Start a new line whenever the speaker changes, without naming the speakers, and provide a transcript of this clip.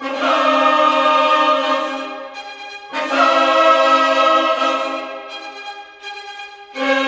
os os